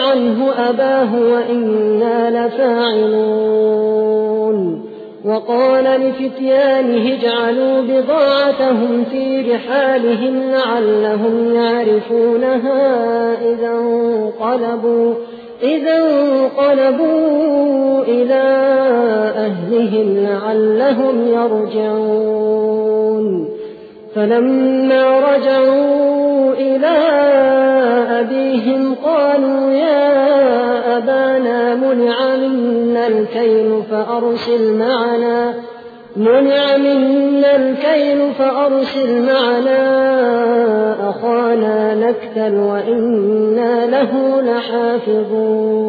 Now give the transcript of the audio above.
عنه أباه وإنا لفاعلون. وقال لفتيانه اجعلوا بضاعتهم في رحالهم لعلهم يعرفونها إذا انقلبوا إذا انقلبوا إلى أهلهم لعلهم يرجعون. فلما رجعوا إلى منع منا الكيل فأرسل معنا منع منا الكيل فأرسل معنا أخانا نكتل وإنا له لحافظون.